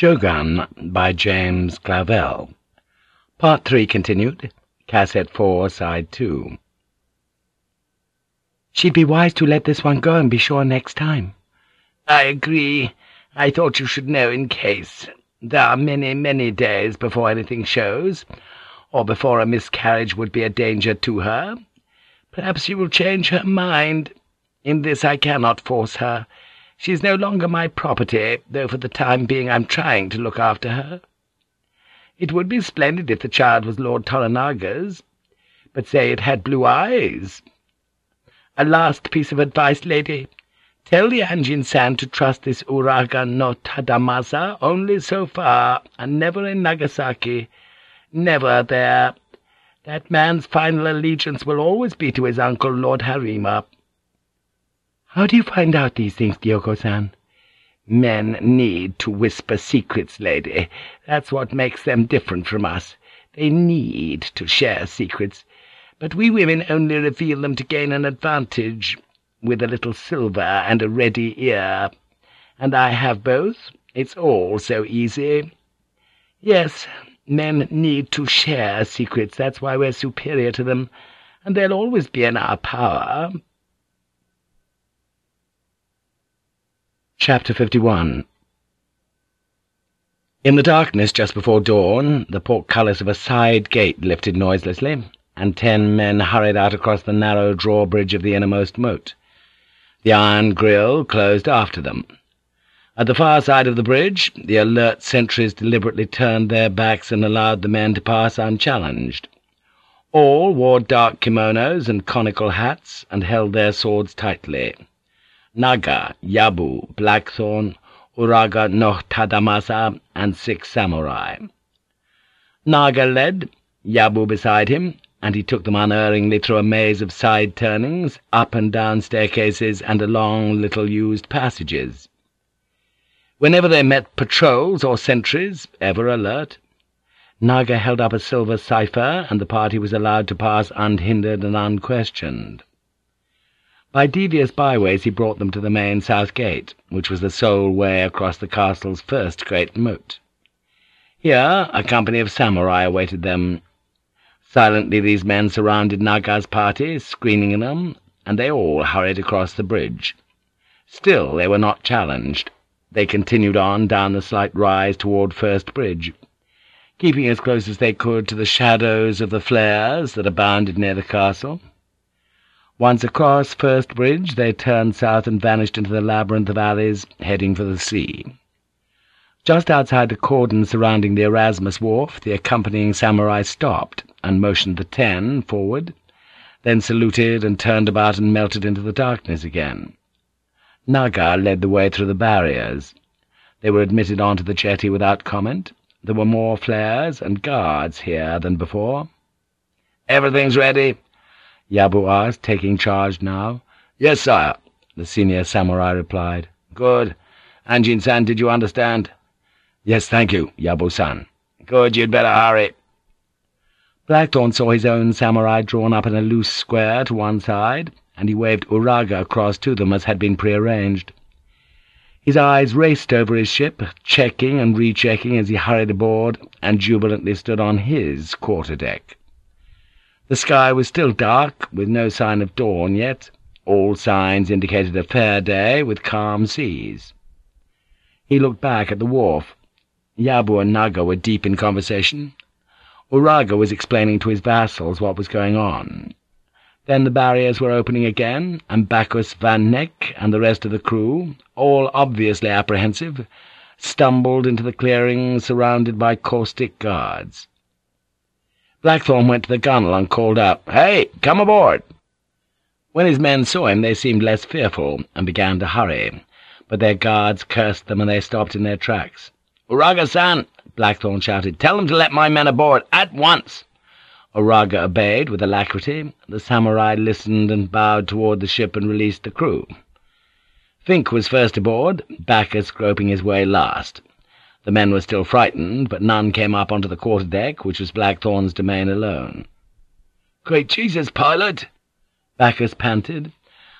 Shogun by James Clavell. Part 3 continued. Cassette 4, Side 2. She'd be wise to let this one go and be sure next time. I agree. I thought you should know in case. There are many, many days before anything shows, or before a miscarriage would be a danger to her. Perhaps she will change her mind. In this I cannot force her. She is no longer my property, though for the time being I'm trying to look after her. It would be splendid if the child was Lord Toranaga's, but say it had blue eyes. A last piece of advice, lady. Tell the Anjin-san to trust this Uraga no Tadamasa only so far, and never in Nagasaki. Never there. That man's final allegiance will always be to his uncle, Lord Harima. How do you find out these things, Gyoko-san? Men need to whisper secrets, lady. That's what makes them different from us. They need to share secrets, but we women only reveal them to gain an advantage, with a little silver and a ready ear. And I have both. It's all so easy. Yes, men need to share secrets. That's why we're superior to them, and they'll always be in our power.' Chapter 51 In the darkness just before dawn, the portcullis of a side gate lifted noiselessly, and ten men hurried out across the narrow drawbridge of the innermost moat. The iron grille closed after them. At the far side of the bridge, the alert sentries deliberately turned their backs and allowed the men to pass unchallenged. All wore dark kimonos and conical hats, and held their swords tightly. Naga, Yabu, Blackthorne, Uraga no Tadamasa, and six samurai. Naga led, Yabu beside him, and he took them unerringly through a maze of side turnings, up and down staircases, and along little-used passages. Whenever they met patrols or sentries, ever alert, Naga held up a silver cipher, and the party was allowed to pass unhindered and unquestioned. By devious byways he brought them to the main south gate, which was the sole way across the castle's first great moat. Here a company of samurai awaited them. Silently these men surrounded Naga's party, screening them, and they all hurried across the bridge. Still they were not challenged. They continued on down the slight rise toward First Bridge, keeping as close as they could to the shadows of the flares that abounded near the castle. Once across First Bridge, they turned south and vanished into the labyrinth of alleys, heading for the sea. Just outside the cordon surrounding the Erasmus wharf, the accompanying samurai stopped and motioned the ten forward, then saluted and turned about and melted into the darkness again. Naga led the way through the barriers. They were admitted onto the jetty without comment. There were more flares and guards here than before. "'Everything's ready?' Yabu asked, taking charge now. "'Yes, sire,' the senior samurai replied. "'Good. Anjin-san, did you understand?' "'Yes, thank you, Yabu-san.' "'Good, you'd better hurry.' Blackthorne saw his own samurai drawn up in a loose square to one side, and he waved Uraga across to them as had been prearranged. His eyes raced over his ship, checking and rechecking as he hurried aboard and jubilantly stood on his quarter-deck. The sky was still dark, with no sign of dawn yet. All signs indicated a fair day, with calm seas. He looked back at the wharf. Yabu and Naga were deep in conversation. Uraga was explaining to his vassals what was going on. Then the barriers were opening again, and Baccus Van Nekk and the rest of the crew, all obviously apprehensive, stumbled into the clearing surrounded by caustic guards. Blackthorne went to the gunwale and called out, "'Hey, come aboard!' When his men saw him they seemed less fearful, and began to hurry, but their guards cursed them and they stopped in their tracks. "'Uraga-san!' Blackthorne shouted, "'tell them to let my men aboard, at once!' Uraga obeyed with alacrity. The samurai listened and bowed toward the ship and released the crew. Vinck was first aboard, Baccus groping his way last. The men were still frightened, but none came up onto the quarter-deck, which was Blackthorne's domain alone. "'Great Jesus, pilot!' Baccus panted,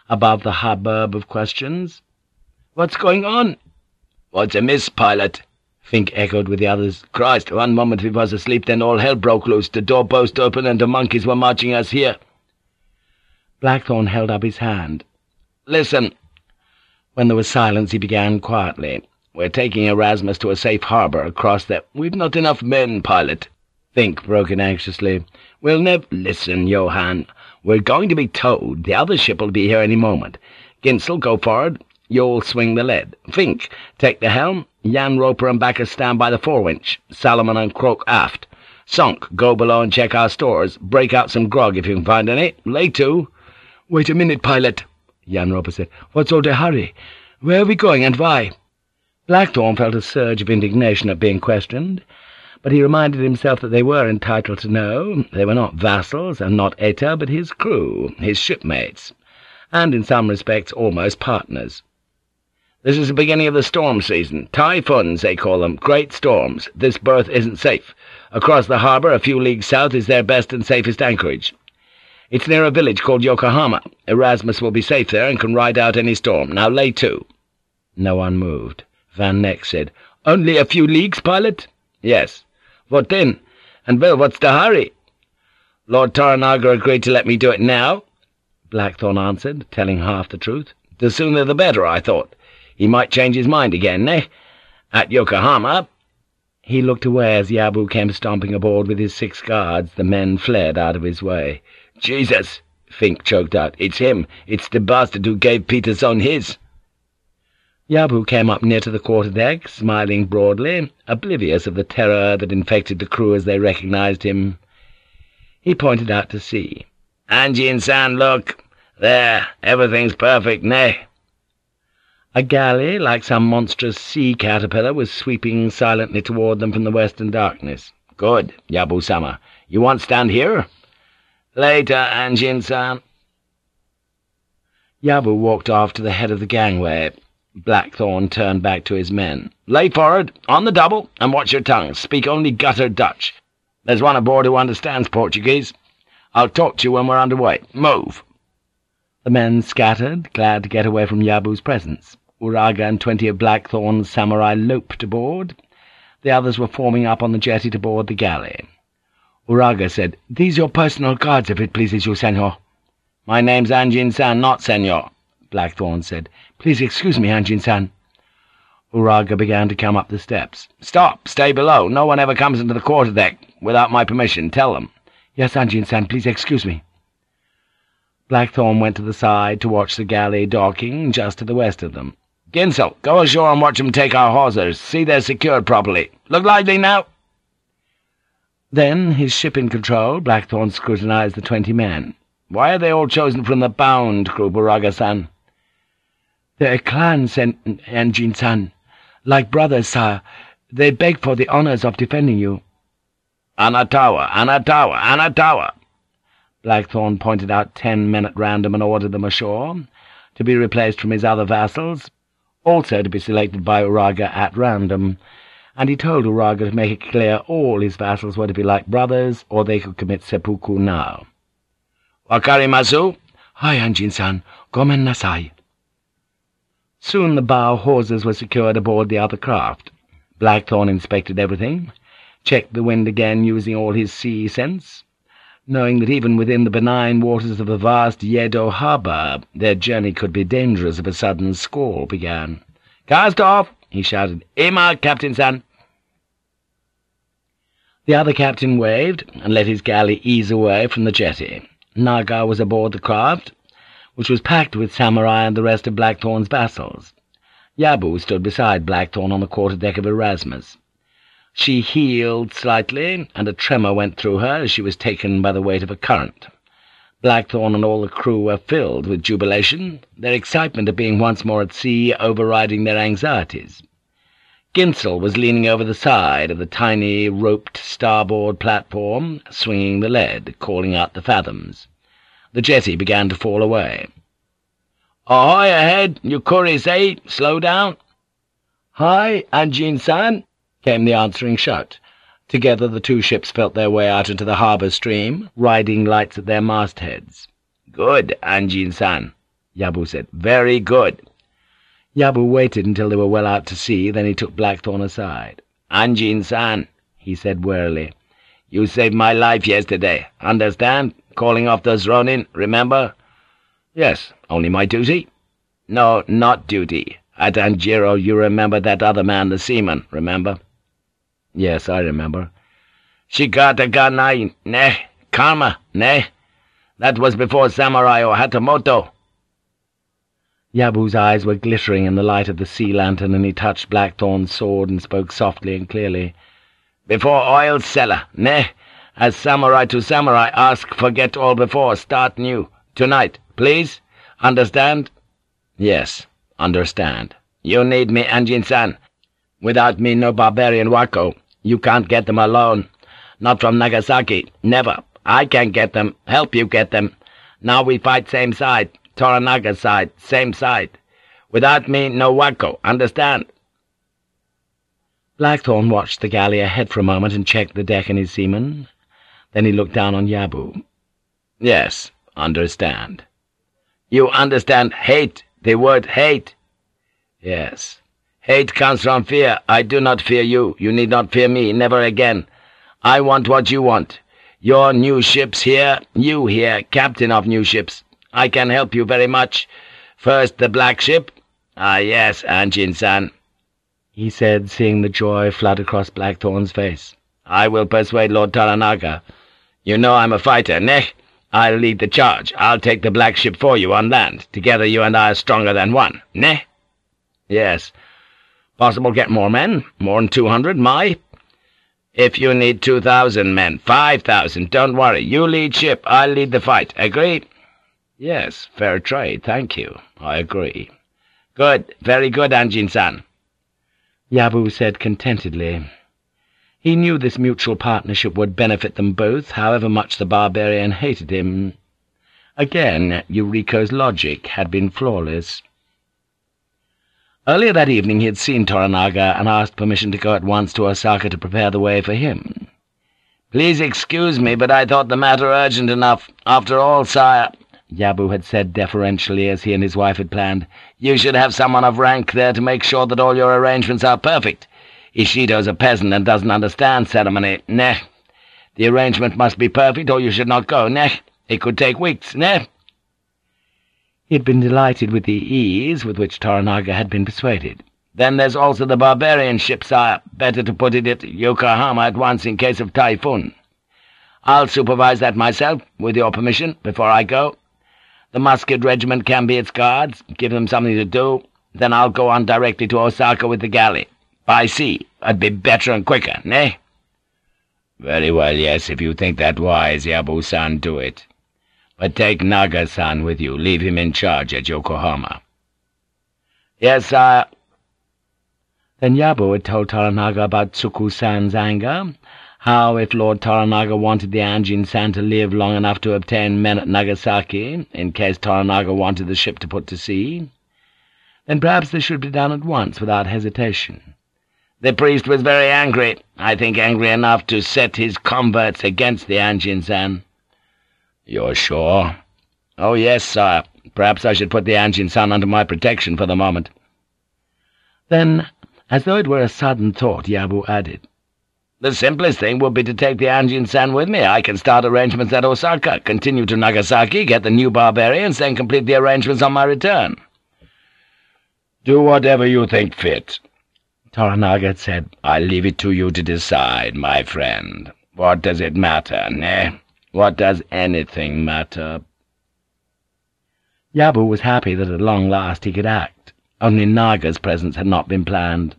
above the hubbub of questions. "'What's going on?' "'What's amiss, pilot?' Vinck echoed with the others. Christ, one moment we was asleep, then all hell broke loose. The door burst open and the monkeys were marching us here. Blackthorne held up his hand. Listen. When there was silence, he began quietly. We're taking Erasmus to a safe harbour across there. We've not enough men, pilot. Vinck broke in anxiously. We'll never... Listen, Johann. We're going to be towed. The other ship will be here any moment. Ginsel, go forward. You'll swing the lead. Vinck, take the helm. Jan Roper and Baccus stand by the forewinch. Salamon and Croocq aft. Sonk, go below and check our stores. Break out some grog if you can find any. Lay to. Wait a minute, pilot, Jan Roper said. What's all the hurry? Where are we going and why? Blackthorne felt a surge of indignation at being questioned, but he reminded himself that they were entitled to know. They were not vassals, and not Eta, but his crew, his shipmates, and in some respects almost partners. This is the beginning of the storm season. Typhoons, they call them. Great storms. This berth isn't safe. Across the harbour, a few leagues south, is their best and safest anchorage. It's near a village called Yokohama. Erasmus will be safe there and can ride out any storm. Now lay to. No one moved. Van Nekk said, Only a few leagues, pilot? Yes. What then? And well, what's the hurry? Lord Toranaga agreed to let me do it now, Blackthorne answered, telling half the truth. The sooner the better, I thought. He might change his mind again, eh? At Yokohama. He looked away as Yabu came stomping aboard with his six guards. The men fled out of his way. Jesus! Vinck choked out. It's him. It's the bastard who gave Peterson his. Yabu came up near to the quarter-deck, smiling broadly, oblivious of the terror that infected the crew as they recognized him. He pointed out to sea. Anjin-san, look! There, everything's perfect, nay? A galley, like some monstrous sea caterpillar, was sweeping silently toward them from the western darkness. Good, Yabu-sama. You want stand here? Later, Anjin-san. Yabu walked off to the head of the gangway. Blackthorne turned back to his men. Lay forward, on the double, and watch your tongues. Speak only gutter Dutch. There's one aboard who understands Portuguese. I'll talk to you when we're under way. Move. The men scattered, glad to get away from Yabu's presence. Uraga and twenty of Blackthorne's samurai loped aboard. The others were forming up on the jetty to board the galley. Uraga said, These your personal guards, if it pleases you, senor. My name's Anjin-san, not senor, Blackthorne said. Please excuse me, Anjin-san. Uraga began to come up the steps. Stop! Stay below! No one ever comes into the quarter-deck without my permission. Tell them. Yes, Anjin-san, please excuse me. Blackthorne went to the side to watch the galley docking just to the west of them. Ginsel, go ashore and watch them take our hawsers. See they're secured properly. Look lively now. Then, his ship in control, Blackthorne scrutinized the twenty men. Why are they all chosen from the bound crew, Uraga-san? They're a clan, Sen Anjin-san. Like brothers, sire. They beg for the honors of defending you. Anatawa, Anatawa, Anatawa. Blackthorne pointed out ten men at random and ordered them ashore, to be replaced from his other vassals, also to be selected by Uraga at random, and he told Uraga to make it clear all his vassals were to be like brothers, or they could commit seppuku now. Wakarimasu? Hi, Anjin-san. Gomen nasai. Soon the bow hawsers were secured aboard the other craft. Blackthorne inspected everything, checked the wind again using all his sea sense, knowing that even within the benign waters of the vast Yedo harbour their journey could be dangerous if a sudden squall began. "'Cast off!' he shouted. "'Ima, Captain-san!' The other captain waved, and let his galley ease away from the jetty. Naga was aboard the craft, which was packed with samurai and the rest of Blackthorne's vassals. Yabu stood beside Blackthorne on the quarter-deck of Erasmus. She heeled slightly, and a tremor went through her as she was taken by the weight of a current. Blackthorne and all the crew were filled with jubilation, their excitement at being once more at sea overriding their anxieties. Ginsel was leaning over the side of the tiny, roped starboard platform, swinging the lead, calling out the fathoms. The jetty began to fall away. "'Ahoy ahead, Yukuri say! Slow down!' "'Hi, Anjin-san!' came the answering shout. Together the two ships felt their way out into the harbour stream, riding lights at their mastheads. "'Good, Anjin-san,' Yabu said. "'Very good.' Yabu waited until they were well out to sea, then he took Blackthorne aside. Anjin-san, he said wearily, you saved my life yesterday, understand? Calling off those Ronin, remember? Yes, only my duty. No, not duty. At Anjiro you remember that other man, the seaman, remember? Yes, I remember. Shikata Ganai, ne? Karma, ne? That was before Samurai or Hatamoto. Yabu's eyes were glittering in the light of the sea lantern, and he touched Blackthorne's sword and spoke softly and clearly. Before oil seller, ne? As samurai to samurai, ask, forget all before, start new. Tonight, please? Understand? Yes, understand. You need me, Anjin-san. Without me, no barbarian Wako. You can't get them alone. Not from Nagasaki. Never. I can get them. Help you get them. Now we fight same side. Toranaga side. Same side. Without me, no Wako. Understand? Blackthorne watched the galley ahead for a moment and checked the deck and his seamen. Then he looked down on Yabu. Yes, understand. You understand hate, the word hate? Yes. Hate comes from fear. I do not fear you. You need not fear me. Never again. I want what you want. Your new ships here, you here, captain of new ships. I can help you very much. First the black ship. Ah, yes, Anjin-san he said, seeing the joy flood across Blackthorne's face. I will persuade Lord Toranaga. You know I'm a fighter, neh? I'll lead the charge. I'll take the black ship for you on land. Together you and I are stronger than one, neh? Yes. Possible get more men? More than two hundred, my? If you need two thousand men, five thousand, don't worry. You lead ship, I'll lead the fight. Agree? Yes, fair trade, thank you. I agree. Good, very good, Anjin-san. Yabu said contentedly. He knew this mutual partnership would benefit them both, however much the barbarian hated him. Again, Yuriko's logic had been flawless. Earlier that evening he had seen Toranaga and asked permission to go at once to Osaka to prepare the way for him. "'Please excuse me, but I thought the matter urgent enough. After all, sire,' Yabu had said deferentially as he and his wife had planned, "'you should have someone of rank there to make sure that all your arrangements are perfect. Ishido's a peasant and doesn't understand ceremony, neh? The arrangement must be perfect or you should not go, neh? It could take weeks, neh?' He had been delighted with the ease with which Toranaga had been persuaded. "'Then there's also the barbarian ship, sire. Better to put it at Yokohama at once in case of typhoon. I'll supervise that myself, with your permission, before I go. The musket regiment can be its guards. Give them something to do. Then I'll go on directly to Osaka with the galley. By sea. I'd be better and quicker, nay?' "'Very well, yes, if you think that wise, Yabu-san, do it. But take Naga-san with you. Leave him in charge at Yokohama.' "'Yes, sire.' Then Yabu had told Toranaga about Tsukku-san's anger, how if Lord Toranaga wanted the Anjin-san to live long enough to obtain men at Nagasaki, in case Toranaga wanted the ship to put to sea, then perhaps this should be done at once without hesitation. The priest was very angry, I think angry enough to set his converts against the Anjin-san. You're sure? Oh, yes, sire. Perhaps I should put the Anjin-san under my protection for the moment. Then, as though it were a sudden thought, Yabu added, the simplest thing would be to take the Anjin-san with me. I can start arrangements at Osaka, continue to Nagasaki, get the new barbarians, then complete the arrangements on my return. Do whatever you think fit. Toranaga said, I leave it to you to decide, my friend. What does it matter, ne? What does anything matter? Yabu was happy that at long last he could act. Only Naga's presence had not been planned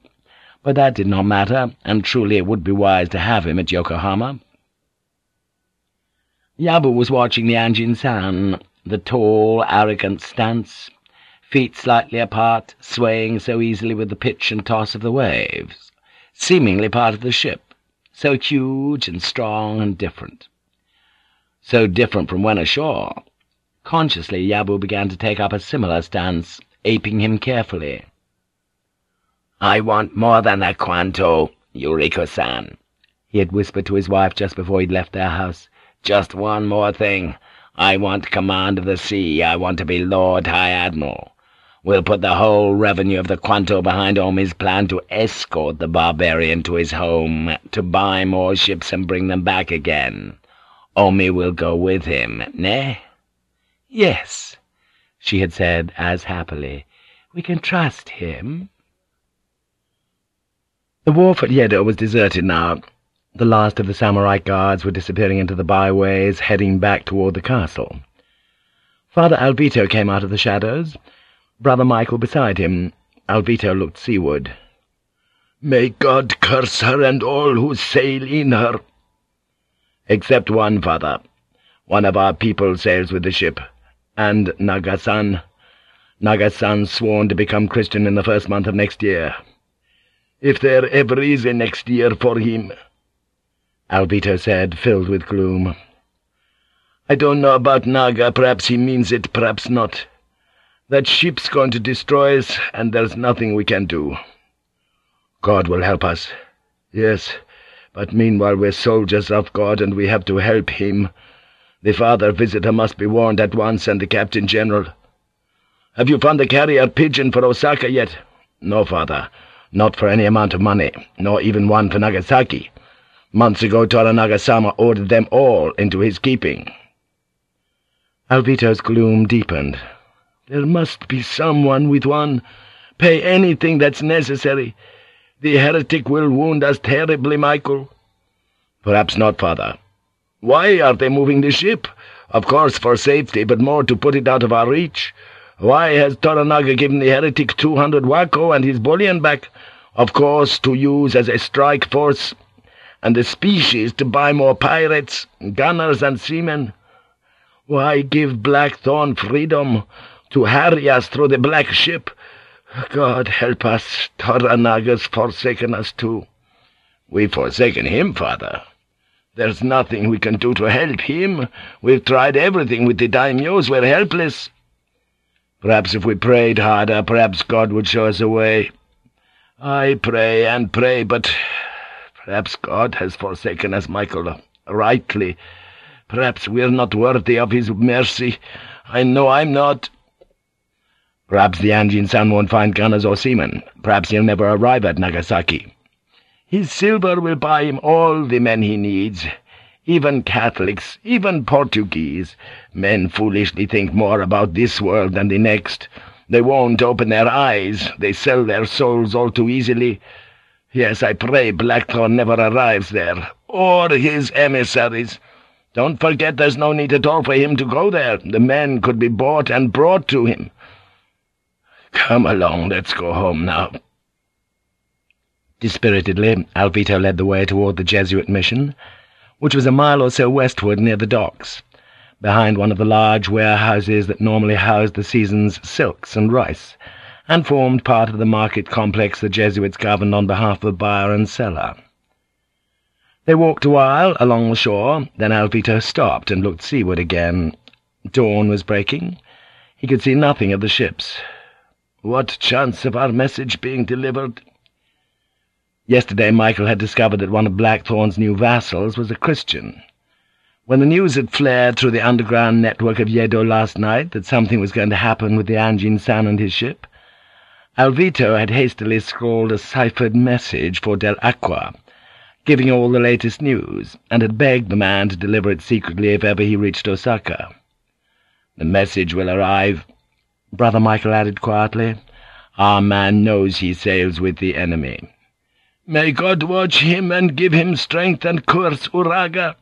but that did not matter, and truly it would be wise to have him at Yokohama. Yabu was watching the Anjin-san, the tall, arrogant stance, feet slightly apart, swaying so easily with the pitch and toss of the waves, seemingly part of the ship, so huge and strong and different. So different from when ashore. Consciously, Yabu began to take up a similar stance, aping him carefully. I want more than a Kwanto, Yuriko-san, he had whispered to his wife just before he'd left their house. Just one more thing. I want command of the sea. I want to be Lord High Admiral. We'll put the whole revenue of the Kwanto behind Omi's plan to escort the barbarian to his home, to buy more ships and bring them back again. Omi will go with him, nay? Yes, she had said as happily. We can trust him. The wharf at Yedo was deserted now. The last of the samurai guards were disappearing into the byways, heading back toward the castle. Father Alvito came out of the shadows, Brother Michael beside him. Alvito looked seaward. "'May God curse her and all who sail in her!' "'Except one, Father. One of our people sails with the ship, and Nagasan. Nagasan sworn to become Christian in the first month of next year.' "'If there ever is a next year for him,' Alvito said, filled with gloom. "'I don't know about Naga. Perhaps he means it, perhaps not. That ship's going to destroy us, and there's nothing we can do. God will help us. Yes, but meanwhile we're soldiers of God, and we have to help him. The father visitor must be warned at once, and the captain general. Have you found the carrier pigeon for Osaka yet? No, father. Not for any amount of money, nor even one for Nagasaki. Months ago Toranaga-sama ordered them all into his keeping. Alvito's gloom deepened. There must be someone with one. Pay anything that's necessary. The heretic will wound us terribly, Michael. Perhaps not, father. Why are they moving the ship? Of course for safety, but more to put it out of our reach. Why has Toranaga given the heretic two hundred wako and his bullion back? Of course, to use as a strike force and the species to buy more pirates, gunners and seamen. Why give Blackthorne freedom to harry us through the black ship? God help us, Toranaga's forsaken us too. We've forsaken him, father. There's nothing we can do to help him. We've tried everything with the daimyos. We're helpless. Perhaps if we prayed harder, perhaps God would show us a way. I pray and pray, but Perhaps God has forsaken us, Michael, rightly. Perhaps we're not worthy of his mercy. I know I'm not. Perhaps the Anjin-san won't find gunners or seamen. Perhaps he'll never arrive at Nagasaki. His silver will buy him all the men he needs, even Catholics, even Portuguese. Men foolishly think more about this world than the next. They won't open their eyes. They sell their souls all too easily. Yes, I pray Blackthorne never arrives there, or his emissaries. Don't forget there's no need at all for him to go there. The men could be bought and brought to him. Come along, let's go home now.' Dispiritedly, Alvito led the way toward the Jesuit mission, which was a mile or so westward near the docks, behind one of the large warehouses that normally housed the season's silks and rice, and formed part of the market complex the Jesuits governed on behalf of buyer and seller. They walked a while along the shore, then Alvito stopped and looked seaward again. Dawn was breaking. He could see nothing of the ships. What chance of our message being delivered? Yesterday Michael had discovered that one of Blackthorne's new vassals was a Christian. When the news had flared through the underground network of Yedo last night that something was going to happen with the Anjin-san and his ship, Alvito had hastily scrawled a ciphered message for Dell'Aqua, giving all the latest news, and had begged the man to deliver it secretly if ever he reached Osaka. The message will arrive, Brother Michael added quietly. Our man knows he sails with the enemy. May God watch him and give him strength and curse Uraga.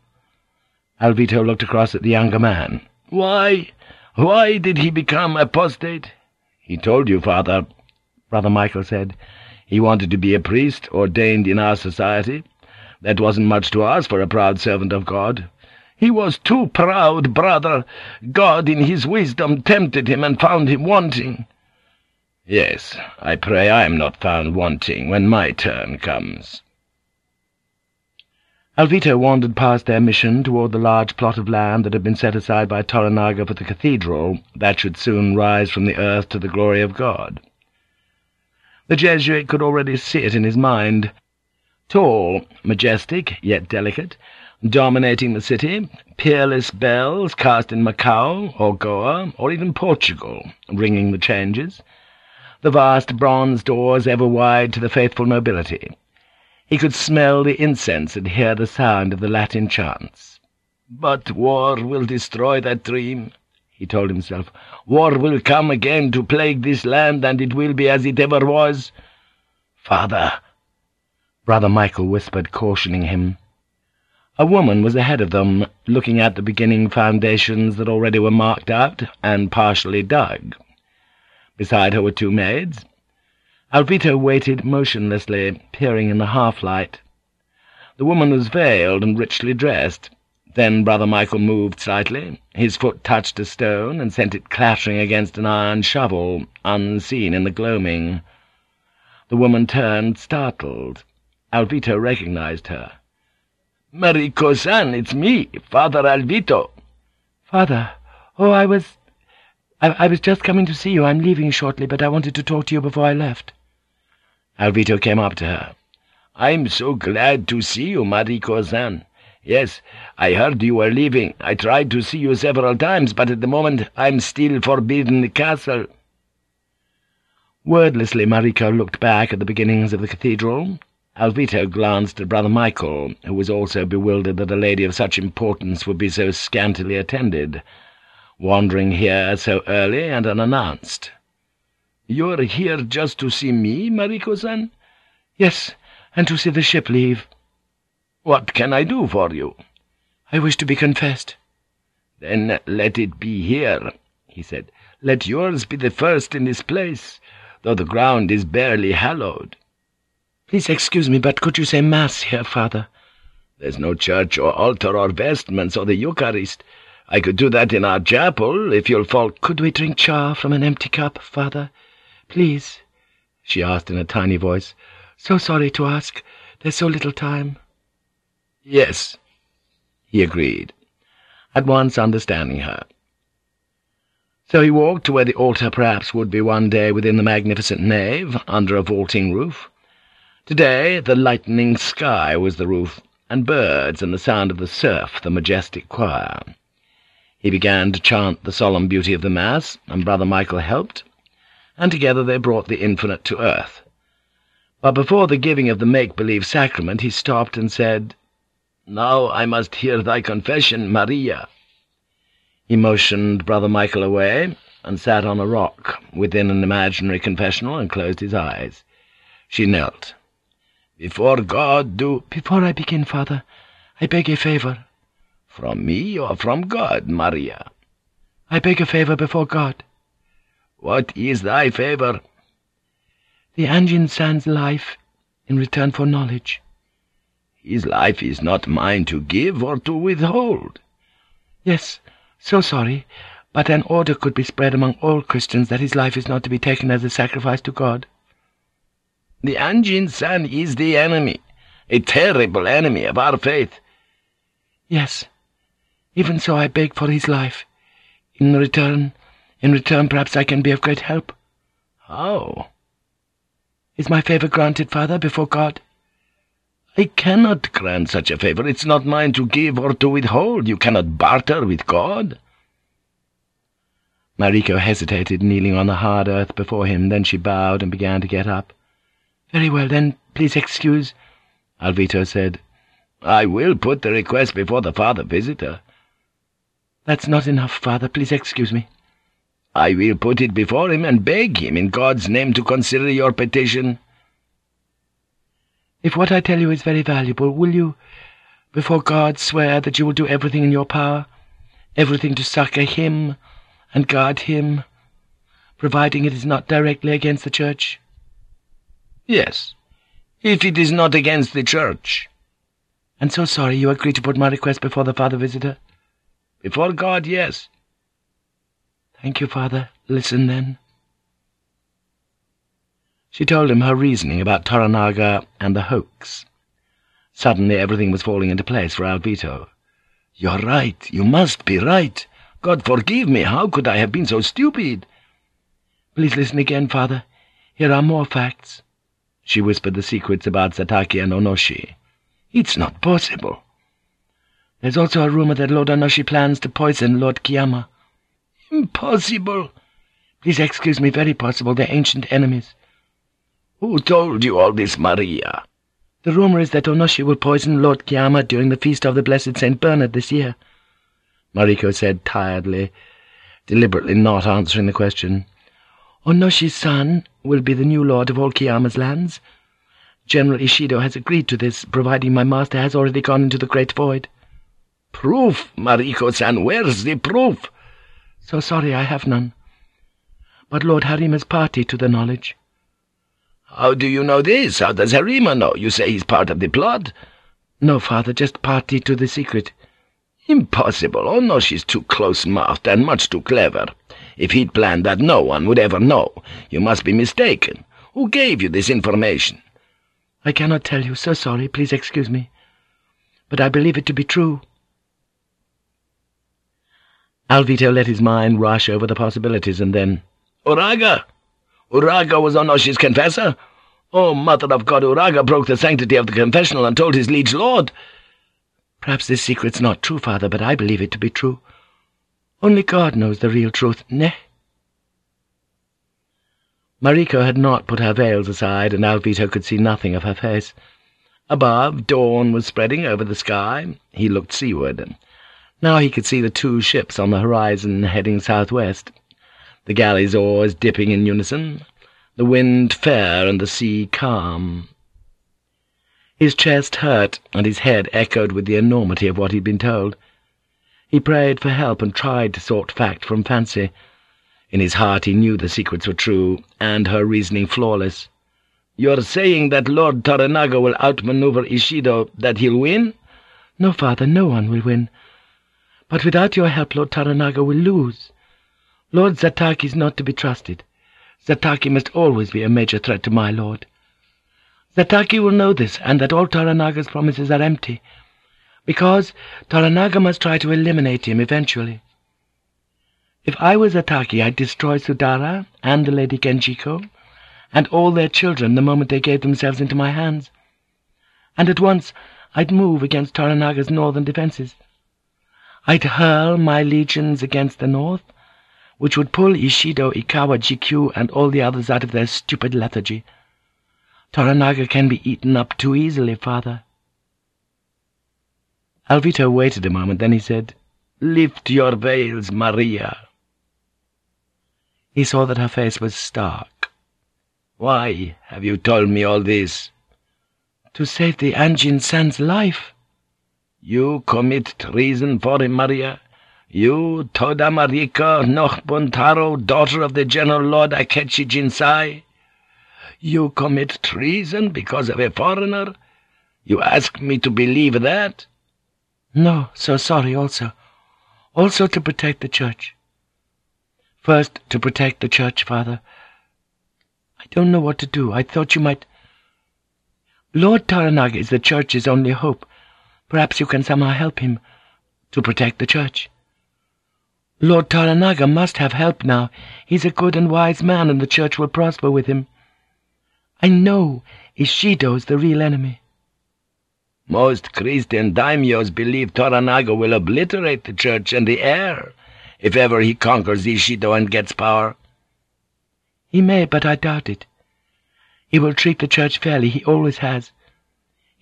Alvito looked across at the younger man. Why? Why did he become apostate? He told you, father, Brother Michael said. He wanted to be a priest, ordained in our society. That wasn't much to ask for a proud servant of God. He was too proud, brother. God in his wisdom tempted him and found him wanting. Yes, I pray I am not found wanting when my turn comes.' Alvito wandered past their mission toward the large plot of land that had been set aside by Toranaga for the cathedral that should soon rise from the earth to the glory of God. The Jesuit could already see it in his mind. Tall, majestic, yet delicate, dominating the city, peerless bells cast in Macao or Goa or even Portugal, ringing the changes, the vast bronze doors ever wide to the faithful nobility. He could smell the incense and hear the sound of the Latin chants. "'But war will destroy that dream,' he told himself. "'War will come again to plague this land, and it will be as it ever was.' "'Father!' Brother Michael whispered, cautioning him. A woman was ahead of them, looking at the beginning foundations that already were marked out and partially dug. Beside her were two maids. Alvito waited motionlessly, peering in the half-light. The woman was veiled and richly dressed. Then Brother Michael moved slightly. His foot touched a stone and sent it clattering against an iron shovel, unseen in the gloaming. The woman turned, startled. Alvito recognized her. Mariko-san, it's me, Father Alvito. Father, oh, I was... I, I was just coming to see you. I'm leaving shortly, but I wanted to talk to you before I left. Alvito came up to her. I'm so glad to see you, Mariko-san. Yes, I heard you were leaving. I tried to see you several times, but at the moment I'm still forbidden the castle. Wordlessly, Mariko looked back at the beginnings of the cathedral, Alvito glanced at Brother Michael, who was also bewildered that a lady of such importance would be so scantily attended, wandering here so early and unannounced. "'You're here just to see me, Mariko-san?' "'Yes, and to see the ship leave.' "'What can I do for you?' "'I wish to be confessed.' "'Then let it be here,' he said. "'Let yours be the first in this place, though the ground is barely hallowed.' Please excuse me, but could you say Mass here, Father? There's no church or altar or vestments or the Eucharist. I could do that in our chapel, if you'll fall— Could we drink cha from an empty cup, Father? Please, she asked in a tiny voice. So sorry to ask. There's so little time. Yes, he agreed, at once understanding her. So he walked to where the altar perhaps would be one day within the magnificent nave, under a vaulting roof. Today the lightening sky was the roof, and birds and the sound of the surf the majestic choir. He began to chant the solemn beauty of the Mass, and Brother Michael helped, and together they brought the infinite to earth. But before the giving of the make-believe sacrament he stopped and said, "'Now I must hear thy confession, Maria.' He motioned Brother Michael away, and sat on a rock within an imaginary confessional and closed his eyes. She knelt. Before God do— Before I begin, Father, I beg a favor. From me or from God, Maria? I beg a favor before God. What is thy favor? The Anjin San's life in return for knowledge. His life is not mine to give or to withhold. Yes, so sorry, but an order could be spread among all Christians that his life is not to be taken as a sacrifice to God. The Anjin San is the enemy, a terrible enemy of our faith. Yes, even so I beg for his life. In return, in return perhaps I can be of great help. How? Is my favor granted, Father, before God? I cannot grant such a favor. It's not mine to give or to withhold. You cannot barter with God. Mariko hesitated, kneeling on the hard earth before him. Then she bowed and began to get up. "'Very well, then, please excuse,' Alvito said. "'I will put the request before the Father Visitor.' "'That's not enough, Father. Please excuse me.' "'I will put it before him and beg him in God's name to consider your petition.' "'If what I tell you is very valuable, will you, before God, swear that you will do everything in your power, everything to succor him and guard him, providing it is not directly against the Church?' Yes, if it is not against the Church. And so sorry you agree to put my request before the Father Visitor? Before God, yes. Thank you, Father. Listen, then. She told him her reasoning about Toranaga and the hoax. Suddenly everything was falling into place for Alvito. You're right. You must be right. God forgive me. How could I have been so stupid? Please listen again, Father. Here are more facts. She whispered the secrets about Zataki and Onoshi. It's not possible. There's also a rumor that Lord Onoshi plans to poison Lord Kiyama. Impossible. Please excuse me, very possible they're ancient enemies. Who told you all this, Maria? The rumour is that Onoshi will poison Lord Kiyama during the feast of the Blessed Saint Bernard this year. Mariko said tiredly, deliberately not answering the question. Onoshi's son will be the new lord of all Kiyama's lands. General Ishido has agreed to this, providing my master has already gone into the Great Void. Proof, Mariko-san, where's the proof? So sorry I have none. But Lord Harima's party to the knowledge. How do you know this? How does Harima know? You say he's part of the plot? No, father, just party to the secret. Impossible. Oh, no, she's too close-mouthed and much too clever. If he'd planned that, no one would ever know. You must be mistaken. Who gave you this information? I cannot tell you. So sorry. Please excuse me. But I believe it to be true. Alvito let his mind rush over the possibilities, and then... Uraga! Uraga was Onoshi's confessor? Oh, Mother of God, Uraga broke the sanctity of the confessional and told his liege lord. Perhaps this secret's not true, father, but I believe it to be true. Only God knows the real truth, ne? Mariko had not put her veils aside, and Alvito could see nothing of her face. Above, dawn was spreading over the sky. He looked seaward. Now he could see the two ships on the horizon heading southwest, the galley's oars dipping in unison, the wind fair and the sea calm. His chest hurt, and his head echoed with the enormity of what he'd been told. He prayed for help and tried to sort fact from fancy. In his heart he knew the secrets were true, and her reasoning flawless. "'You're saying that Lord Toranaga will outmaneuver Ishido, that he'll win?' "'No, father, no one will win. But without your help Lord Toranaga will lose. Lord Zataki is not to be trusted. Zataki must always be a major threat to my lord. Zataki will know this, and that all Toranaga's promises are empty, because Toranaga must try to eliminate him eventually. If I was Ataki, I'd destroy Sudara and the Lady Genjiko, and all their children the moment they gave themselves into my hands. And at once I'd move against Toranaga's northern defences. I'd hurl my legions against the north, which would pull Ishido, Ikawa, Jikkyu, and all the others out of their stupid lethargy. Toranaga can be eaten up too easily, father. Alvito waited a moment, then he said, "'Lift your veils, Maria.' He saw that her face was stark. "'Why have you told me all this?' "'To save the Anjin-san's life.' You commit treason for him, Maria? You, Toda Mariko Nobuntaro, daughter of the General Lord Akechi Jinsai? You commit treason because of a foreigner? You ask me to believe that? No, so sorry also. Also to protect the church. First, to protect the church, father. I don't know what to do. I thought you might... Lord Toranaga is the church's only hope. Perhaps you can somehow help him to protect the church. Lord Toranaga must have help now. He's a good and wise man, and the church will prosper with him. I know Ishido's the real enemy. Most Christian daimyos believe Toranaga will obliterate the church and the heir, if ever he conquers Ishido and gets power. He may, but I doubt it. He will treat the church fairly, he always has.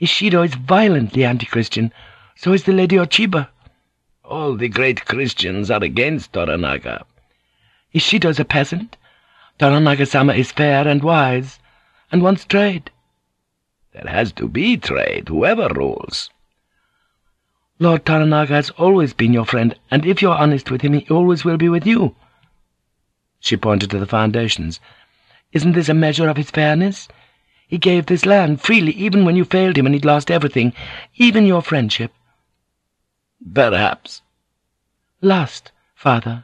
Ishido is violently anti-Christian. So is the Lady Ochiba. All the great Christians are against Toranaga. Ishido's a peasant. Toranaga-sama is fair and wise, and wants trade. There has to be trade, whoever rules. Lord Toranaga has always been your friend, and if you're honest with him, he always will be with you. She pointed to the foundations. Isn't this a measure of his fairness? He gave this land freely even when you failed him and he'd lost everything, even your friendship. Perhaps. Lust, father.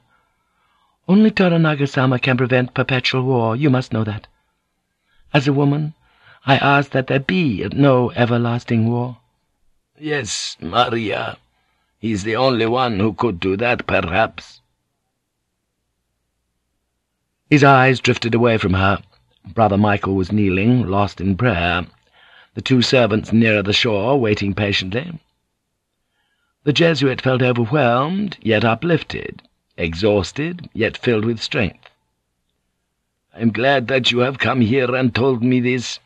Only Toranaga-sama can prevent perpetual war, you must know that. As a woman, I ask that there be no everlasting war. Yes, Maria. He's the only one who could do that, perhaps. His eyes drifted away from her. Brother Michael was kneeling, lost in prayer, the two servants nearer the shore, waiting patiently. The Jesuit felt overwhelmed, yet uplifted, exhausted, yet filled with strength. I am glad that you have come here and told me this.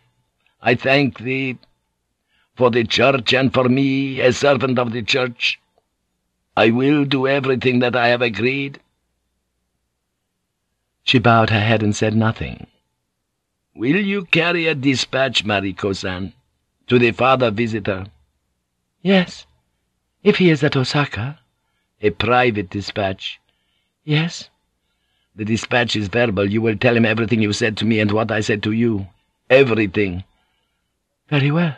I thank thee for the church and for me, a servant of the church. I will do everything that I have agreed. She bowed her head and said nothing. Will you carry a dispatch, Mariko-san, to the father visitor? Yes, if he is at Osaka. A private dispatch? Yes. The dispatch is verbal. You will tell him everything you said to me and what I said to you. Everything. Very well.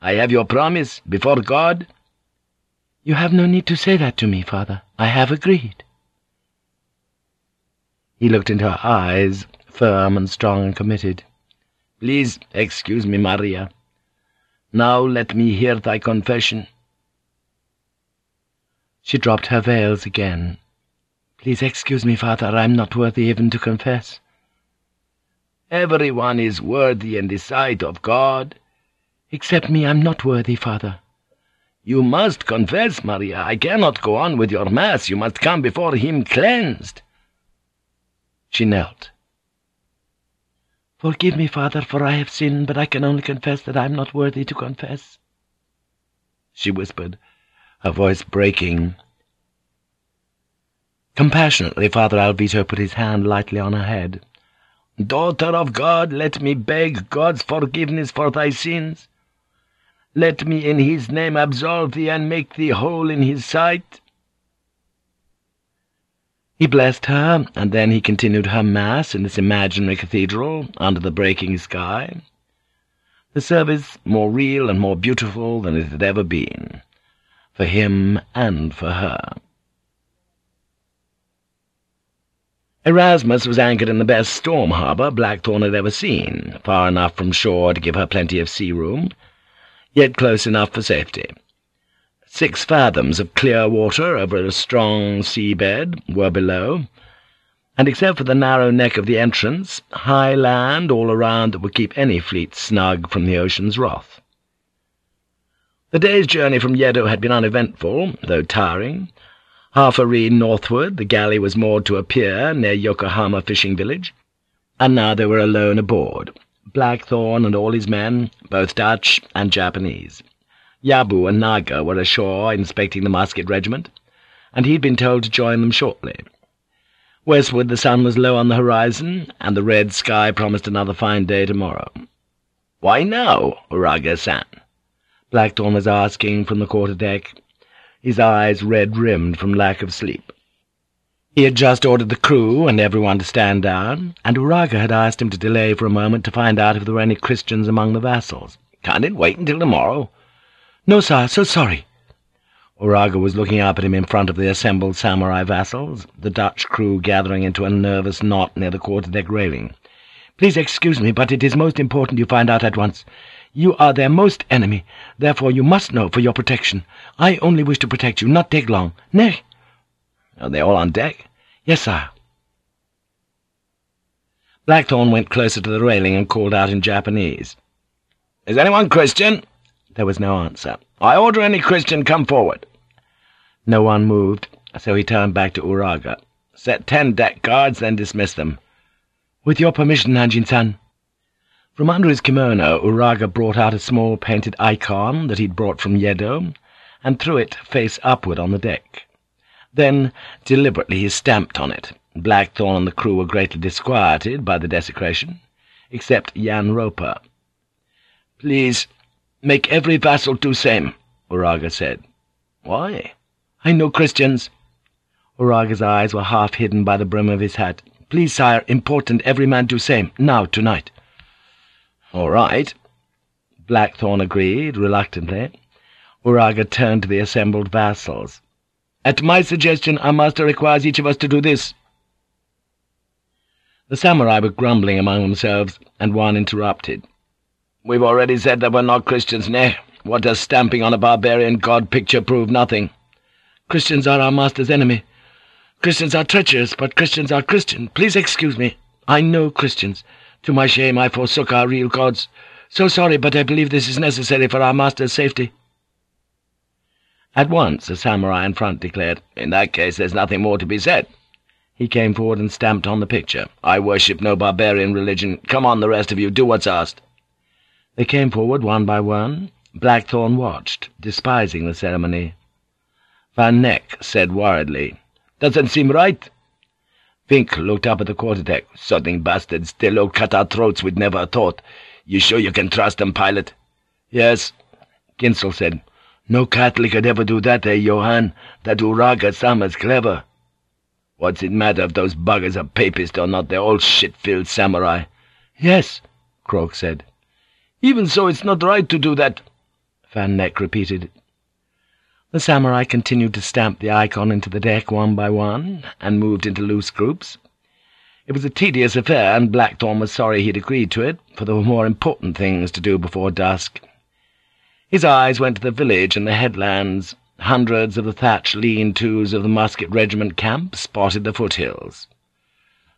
I have your promise, before God. You have no need to say that to me, father. I have agreed. He looked into her eyes, firm and strong and committed. Please excuse me, Maria. Now let me hear thy confession. She dropped her veils again. Please excuse me, father, I am not worthy even to confess. Everyone is worthy in the sight of God. Except me, I'm not worthy, father. You must confess, Maria. I cannot go on with your mass. You must come before him cleansed. She knelt. Forgive me, father, for I have sinned, but I can only confess that I am not worthy to confess. She whispered, her voice breaking. Compassionately, Father Alvito put his hand lightly on her head. Daughter of God, let me beg God's forgiveness for thy sins. Let me in his name absolve thee and make thee whole in his sight.' He blessed her, and then he continued her mass in this imaginary cathedral under the breaking sky. The service more real and more beautiful than it had ever been, for him and for her. Erasmus was anchored in the best storm harbour Blackthorne had ever seen, far enough from shore to give her plenty of sea room, yet close enough for safety. Six fathoms of clear water over a strong seabed were below, and except for the narrow neck of the entrance, high land all around that would keep any fleet snug from the ocean's wrath. The day's journey from Yedo had been uneventful, though tiring. Half a reed northward, the galley was moored to a pier near Yokohama fishing village, and now they were alone aboard, Blackthorne and all his men, both Dutch and Japanese. Yabu and Naga were ashore inspecting the musket regiment, and he'd been told to join them shortly. Westward the sun was low on the horizon, and the red sky promised another fine day tomorrow. "'Why now, Uraga-san?' Blackthorne was asking from the quarter-deck, his eyes red-rimmed from lack of sleep. He had just ordered the crew and everyone to stand down, and Uraga had asked him to delay for a moment to find out if there were any Christians among the vassals. "'Can't it wait until tomorrow?' "'No, sir, so sorry.' Uraga was looking up at him in front of the assembled samurai vassals, the Dutch crew gathering into a nervous knot near the quarter-deck railing. "'Please excuse me, but it is most important you find out at once. You are their most enemy, therefore you must know for your protection. I only wish to protect you, not take long. Nay. Are oh, they all on deck? Yes, sir. Blackthorne went closer to the railing and called out in Japanese. Is anyone Christian? There was no answer. I order any Christian come forward. No one moved, so he turned back to Uraga. Set ten deck guards, then dismiss them. With your permission, Anjin-san. From under his kimono, Uraga brought out a small painted icon that he'd brought from Yedo, and threw it face upward on the deck. Then, deliberately, he stamped on it. Blackthorne and the crew were greatly disquieted by the desecration, except Jan Roper. "'Please, make every vassal do same,' Uraga said. "'Why?' "'I know Christians.' Uraga's eyes were half hidden by the brim of his hat. "'Please, sire, important every man do same, now, tonight.' "'All right,' Blackthorne agreed, reluctantly. Uraga turned to the assembled vassals. "'At my suggestion, our master requires each of us to do this.' The samurai were grumbling among themselves, and one interrupted. "'We've already said that we're not Christians, nay. What does stamping on a barbarian god picture prove? Nothing. Christians are our master's enemy. Christians are treacherous, but Christians are Christian. Please excuse me. I know Christians. To my shame I forsook our real gods. So sorry, but I believe this is necessary for our master's safety.' At once a samurai in front declared, "'In that case there's nothing more to be said.' He came forward and stamped on the picture. "I worship no barbarian religion. Come on, the rest of you, do what's asked." They came forward one by one. Blackthorne watched, despising the ceremony. Van Nekk said worriedly, "Doesn't seem right." Vinck looked up at the quarterdeck. "Sodding bastards, they'll cut our throats, we'd never thought. You sure you can trust them, pilot?" "Yes." Ginsel said, "No Catholic could ever do that, eh, Johann? That Uraga Sama's clever." "What's it matter if those buggers are papist or not? They're all shit-filled samurai." "Yes," Croocq said. "Even so, it's not right to do that," Van Nekk repeated. The samurai continued to stamp the icon into the deck one by one, and moved into loose groups. It was a tedious affair, and Blackthorne was sorry he'd agreed to it, for there were more important things to do before dusk. His eyes went to the village and the headlands. Hundreds of the thatched lean-tos of the musket regiment camp spotted the foothills.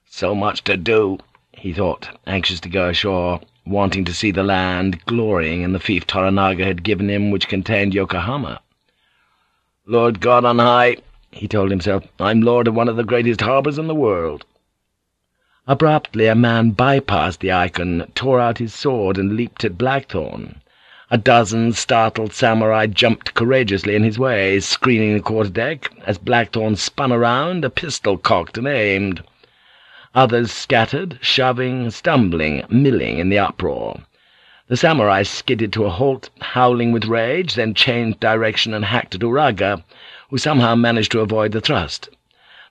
So much to do, he thought, anxious to go ashore, wanting to see the land, glorying in the fief Toranaga had given him, which contained Yokohama. Lord God on high, he told himself, I'm lord of one of the greatest harbours in the world. Abruptly a man bypassed the icon, tore out his sword, and leaped at Blackthorne. A dozen startled samurai jumped courageously in his way, screening the quarterdeck. As Blackthorne spun around, a pistol cocked and aimed. Others scattered, shoving, stumbling, milling in the uproar. The samurai skidded to a halt, howling with rage, then changed direction and hacked at Uraga, who somehow managed to avoid the thrust.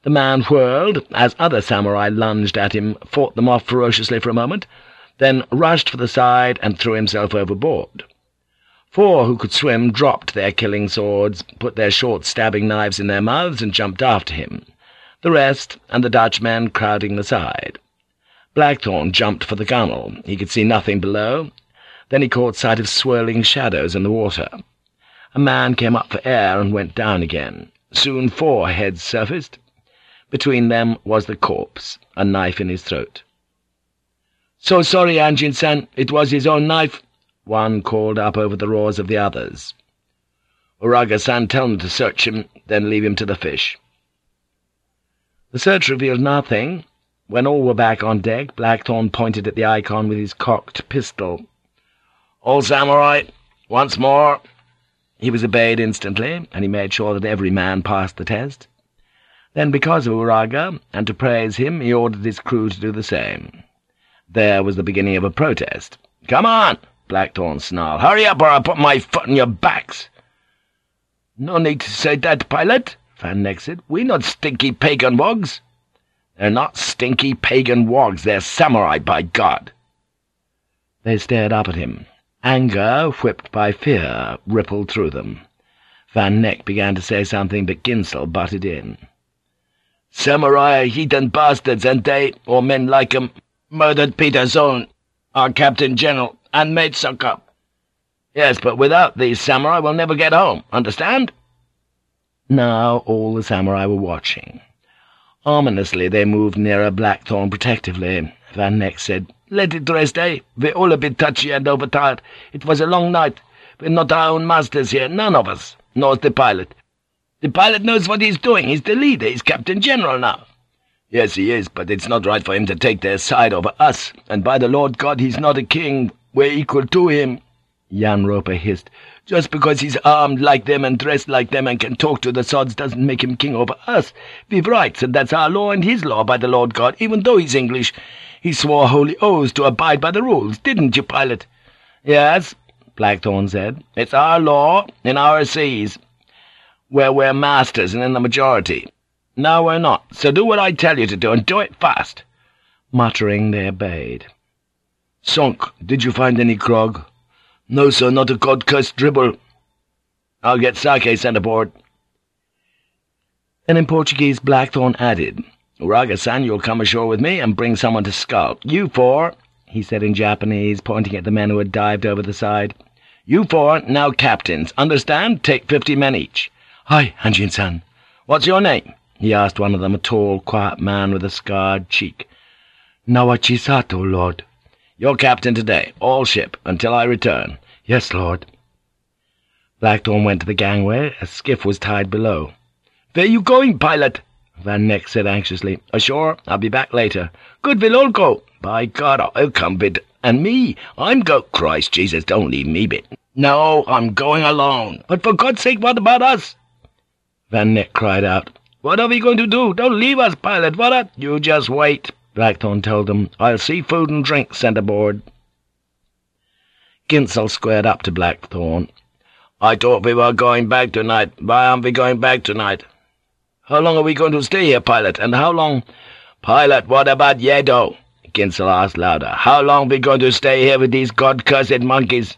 The man whirled, as other samurai lunged at him, fought them off ferociously for a moment, then rushed for the side and threw himself overboard. Four who could swim dropped their killing swords, put their short stabbing knives in their mouths, and jumped after him. The rest, and the Dutchman crowding the side. Blackthorne jumped for the gunwale. He could see nothing below, then he caught sight of swirling shadows in the water. A man came up for air and went down again. Soon four heads surfaced. Between them was the corpse, a knife in his throat. "'So sorry, Anjin-san, it was his own knife,' one called up over the roars of the others. "'Uraga-san, tell them to search him, then leave him to the fish.' The search revealed nothing. When all were back on deck, Blackthorne pointed at the icon with his cocked pistol. All samurai, once more. He was obeyed instantly, and he made sure that every man passed the test. Then, because of Uraga, and to praise him, he ordered his crew to do the same. There was the beginning of a protest. "'Come on!' Blackthorne snarled. "'Hurry up, or I'll put my foot in your backs!' "'No need to say that, pilot,' Van Nekk said. "'We're not stinky pagan wogs.' "'They're not stinky pagan wogs, they're samurai, by God!' They stared up at him. Anger, whipped by fear, rippled through them. Van Nekk began to say something, but Ginsel butted in. "'Samurai heathen bastards, and they, or men like 'em, murdered Pieterzoon, our Captain General, and made suck Yes, but without these samurai we'll never get home, understand?' Now all the samurai were watching. Ominously they moved nearer Blackthorne protectively. Van Nekk said, let it rest, eh? We're all a bit touchy and overtired. It was a long night. We're not our own masters here, none of us, nor the pilot. The pilot knows what he's doing. He's the leader. He's Captain General now. Yes, he is, but it's not right for him to take their side over us. And by the Lord God, he's not a king. We're equal to him. Jan Roper hissed. Just because he's armed like them and dressed like them and can talk to the sods doesn't make him king over us. We've rights, and that's our law and his law, by the Lord God, even though he's English. He swore holy oaths to abide by the rules, didn't you, pilot? Yes, Blackthorne said. It's our law in our seas, where we're masters and in the majority. No, we're not, so do what I tell you to do, and do it fast. Muttering, they obeyed. Sonk, did you find any grog? No, sir, not a god-cursed dribble. I'll get sake sent aboard. Then in Portuguese Blackthorne added, Uraga-san, you'll come ashore with me and bring someone to scout. You four, he said in Japanese, pointing at the men who had dived over the side. You four, now captains. Understand? Take fifty men each. Hi, Anjin-san. What's your name? he asked one of them, a tall, quiet man with a scarred cheek. Nawachi Sato, Lord. You're captain today, all ship, until I return. Yes, Lord. Blackthorne went to the gangway. A skiff was tied below. Where you going, pilot? Van Nekk said anxiously. Ashore, I'll be back later. Good Vilolko! By God, I'll come bit. And me, I'm go... Christ Jesus, don't leave me bit. No, I'm going alone. But for God's sake, what about us? Van Nekk cried out. What are we going to do? Don't leave us, pilot. What a... You just wait, Blackthorne told him. I'll see food and drink sent aboard. Ginsel squared up to Blackthorne. I thought we were going back tonight. Why aren't we going back tonight? How long are we going to stay here, pilot, and how long— Pilot, what about Yedo? Ginsel asked louder. How long we going to stay here with these god-cursed monkeys?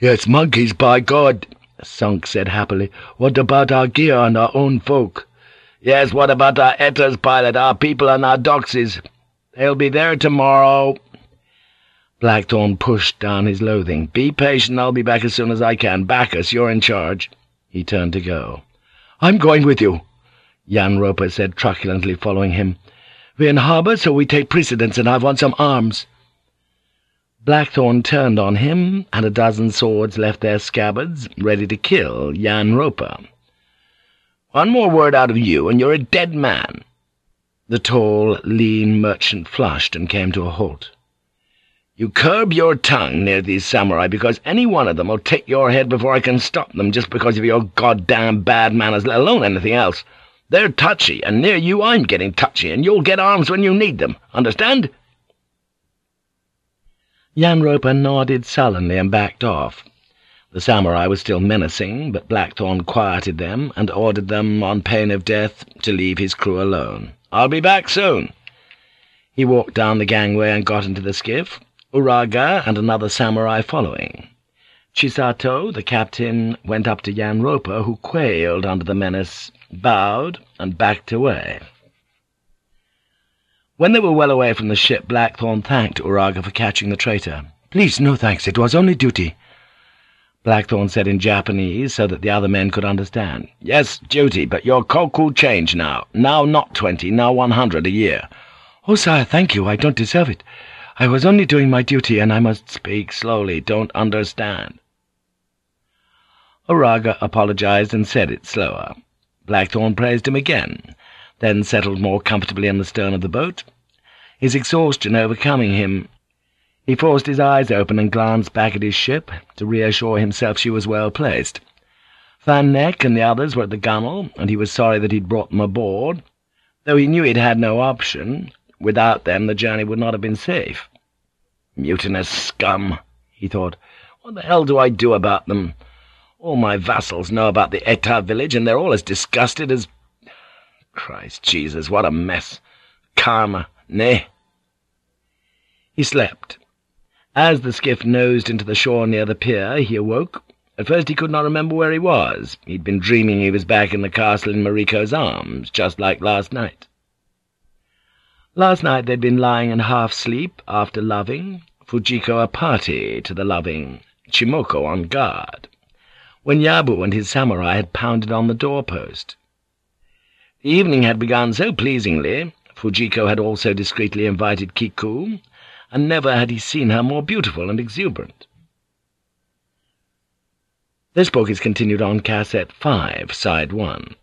Yes, monkeys, by God, Sonk said happily. What about our gear and our own folk? Yes, what about our etters, pilot, our people and our doxies? They'll be there tomorrow. Blackthorne pushed down his loathing. Be patient, I'll be back as soon as I can. Baccus, you're in charge. He turned to go. I'm going with you, Jan Roper said truculently, following him. We're in harbour, so we take precedence, and I want some arms. Blackthorne turned on him, and a dozen swords left their scabbards, ready to kill Jan Roper. One more word out of you, and you're a dead man. The tall, lean merchant flushed and came to a halt. You curb your tongue near these samurai, because any one of them will take your head before I can stop them just because of your goddamn bad manners, let alone anything else. They're touchy, and near you I'm getting touchy, and you'll get arms when you need them. Understand?' Jan Roper nodded sullenly and backed off. The samurai was still menacing, but Blackthorne quieted them and ordered them, on pain of death, to leave his crew alone. "'I'll be back soon.' He walked down the gangway and got into the skiff, Uraga and another samurai following. Chisato, the captain, went up to Jan Roper, who quailed under the menace, bowed, and backed away. When they were well away from the ship, Blackthorne thanked Uraga for catching the traitor. "'Please, no thanks. It was only duty.' Blackthorne said in Japanese, so that the other men could understand. "'Yes, duty, but your koku change now. Now not twenty, now one hundred a year.' "'Oh, sire, thank you. I don't deserve it. I was only doing my duty, and I must speak slowly. Don't understand. Uraga apologized and said it slower. Blackthorne praised him again, then settled more comfortably in the stern of the boat. His exhaustion overcoming him, he forced his eyes open and glanced back at his ship to reassure himself she was well placed. Van Nekk and the others were at the gunwale, and he was sorry that he'd brought them aboard, though he knew he'd had no option. Without them the journey would not have been safe. Mutinous scum, he thought. What the hell do I do about them? All my vassals know about the Eta village, and they're all as disgusted as... Christ Jesus, what a mess. Karma, nay. He slept. As the skiff nosed into the shore near the pier, he awoke. At first he could not remember where he was. He'd been dreaming he was back in the castle in Mariko's arms, just like last night. Last night they'd been lying in half-sleep after loving, Fujiko a party to the loving, Chimmoko on guard, when Yabu and his samurai had pounded on the doorpost. The evening had begun so pleasingly, Fujiko had also discreetly invited Kiku, and never had he seen her more beautiful and exuberant. This book is continued on Cassette 5, Side 1.